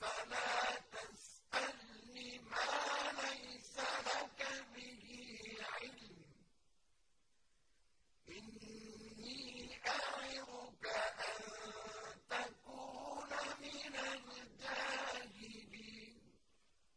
فلا تسأل